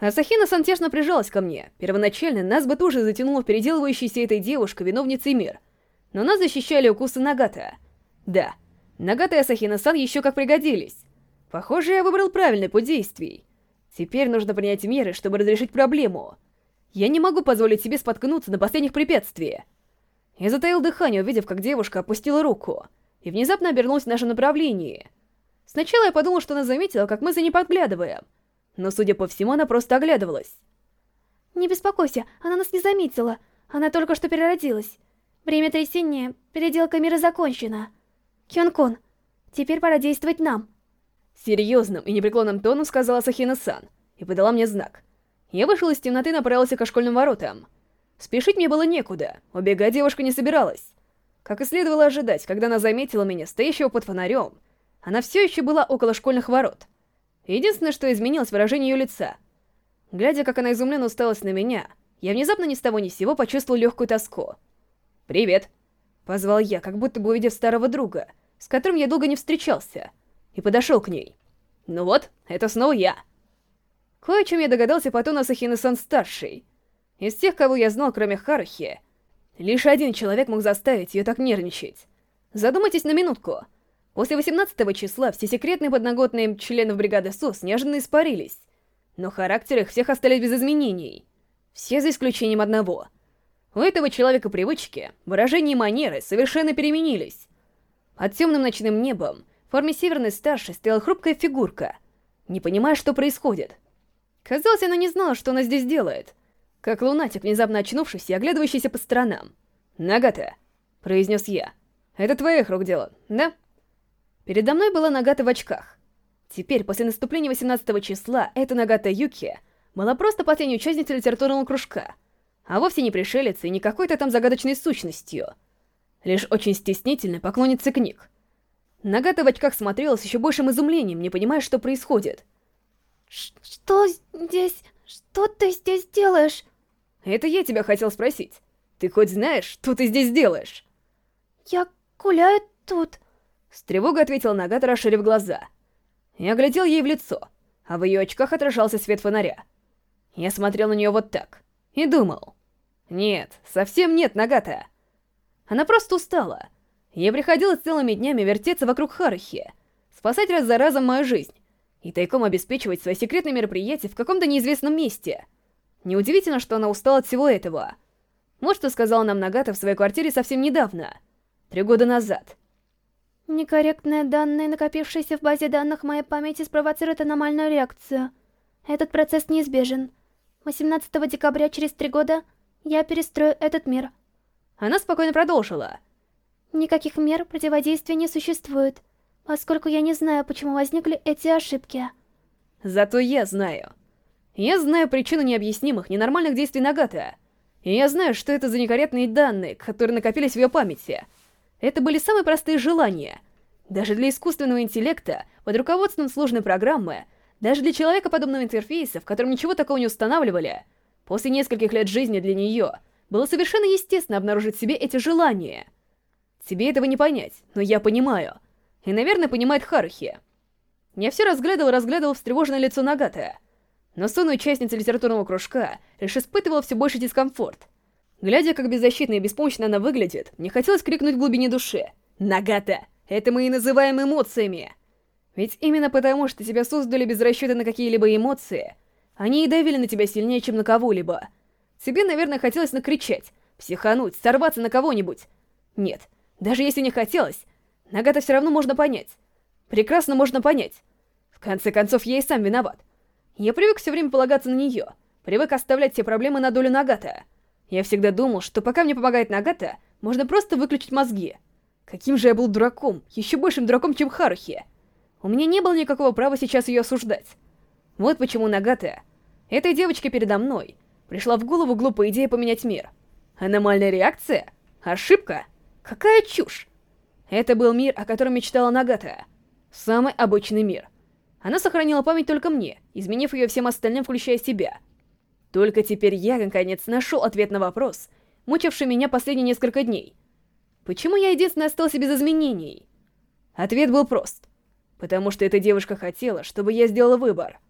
Асахина сантешно прижалась ко мне. Первоначально нас бы тоже затянуло переделывающейся этой девушкой виновницей мир. Но нас защищали укусы Нагата. Да, Нагата и Асахина-сан еще как пригодились. Похоже, я выбрал правильный путь действий. Теперь нужно принять меры, чтобы разрешить проблему. Я не могу позволить себе споткнуться на последних препятствиях. Я затаил дыхание, увидев, как девушка опустила руку, и внезапно обернулась в нашем направлении. Сначала я подумал, что она заметила, как мы за ней подглядываем, но, судя по всему, она просто оглядывалась. «Не беспокойся, она нас не заметила. Она только что переродилась. Время трясения, переделка мира закончена. Кён-кун, теперь пора действовать нам». Серьезным и непреклонным тоном сказала Сахина-сан и подала мне знак. Я вышел из темноты и направился к школьным воротам. Спешить мне было некуда, убегать девушка не собиралась. Как и следовало ожидать, когда она заметила меня, стоящего под фонарем, она все еще была около школьных ворот. Единственное, что изменилось выражение ее лица. Глядя, как она изумленно усталась на меня, я внезапно ни с того ни с сего почувствовал легкую тоску. «Привет!» — позвал я, как будто бы увидев старого друга, с которым я долго не встречался, и подошел к ней. «Ну вот, это снова я!» Кое о чем я догадался по тону Сахины-сан-старший. Из тех, кого я знал, кроме Харухи, лишь один человек мог заставить ее так нервничать. Задумайтесь на минутку. После 18 числа все секретные подноготные членов бригады СОС неожиданно испарились, но характеры всех остались без изменений. Все за исключением одного. У этого человека привычки, выражения и манеры совершенно переменились. Под темным ночным небом в форме северной старшей стояла хрупкая фигурка, не понимая, что происходит. Казалось, она не знала, что она здесь делает. Как лунатик, внезапно очнувшийся и оглядывающийся по сторонам. «Нагата», — произнес я. «Это твоих рук дело, да?» Передо мной была Нагата в очках. Теперь, после наступления 18 числа, эта Нагата Юки была просто последней участницей литературного кружка, а вовсе не пришелицей и не какой-то там загадочной сущностью. Лишь очень стеснительной поклонницей книг. Нагата в очках смотрела с еще большим изумлением, не понимая, что происходит — что здесь... Что ты здесь делаешь? Это я тебя хотел спросить. Ты хоть знаешь, что ты здесь делаешь? Я гуляю тут. С тревогой ответила Нагата, расширив глаза. Я глядел ей в лицо, а в ее очках отражался свет фонаря. Я смотрел на нее вот так и думал. Нет, совсем нет, Нагата. Она просто устала. Ей приходилось целыми днями вертеться вокруг Харахи, спасать раз за разом мою жизнь, и тайком обеспечивать свои секретные мероприятия в каком-то неизвестном месте. Неудивительно, что она устала от всего этого. Вот что сказала нам Нагата в своей квартире совсем недавно. Три года назад. Некорректные данные, накопившиеся в базе данных моей памяти, спровоцируют аномальную реакцию. Этот процесс неизбежен. 18 декабря через три года я перестрою этот мир. Она спокойно продолжила. Никаких мер противодействия не существует поскольку я не знаю, почему возникли эти ошибки. Зато я знаю. Я знаю причину необъяснимых, ненормальных действий Нагата. И я знаю, что это за некорректные данные, которые накопились в ее памяти. Это были самые простые желания. Даже для искусственного интеллекта, под руководством сложной программы, даже для человека подобного интерфейса, в котором ничего такого не устанавливали, после нескольких лет жизни для нее, было совершенно естественно обнаружить в себе эти желания. Тебе этого не понять, но я понимаю — и, наверное, понимает Харухи. Я все разглядывал разглядывал встревоженное лицо Нагата. Но сонная участница литературного кружка лишь испытывала все больше дискомфорт. Глядя, как беззащитно и беспомощно она выглядит, мне хотелось крикнуть в глубине души. «Нагата! Это мы и называем эмоциями!» Ведь именно потому, что тебя создали без расчета на какие-либо эмоции, они и давили на тебя сильнее, чем на кого-либо. Тебе, наверное, хотелось накричать, психануть, сорваться на кого-нибудь. Нет, даже если не хотелось, Нагата все равно можно понять. Прекрасно можно понять. В конце концов, я и сам виноват. Я привык все время полагаться на нее, привык оставлять все проблемы на долю Нагата. Я всегда думал, что пока мне помогает Нагата, можно просто выключить мозги. Каким же я был дураком, еще большим дураком, чем Харухи. У меня не было никакого права сейчас ее осуждать. Вот почему Нагата, этой девочке передо мной, пришла в голову глупая идея поменять мир. Аномальная реакция? Ошибка? Какая чушь! Это был мир, о котором мечтала Нагата. Самый обычный мир. Она сохранила память только мне, изменив ее всем остальным, включая себя. Только теперь я, наконец, нашел ответ на вопрос, мучивший меня последние несколько дней. Почему я единственный остался без изменений? Ответ был прост. Потому что эта девушка хотела, чтобы я сделала выбор.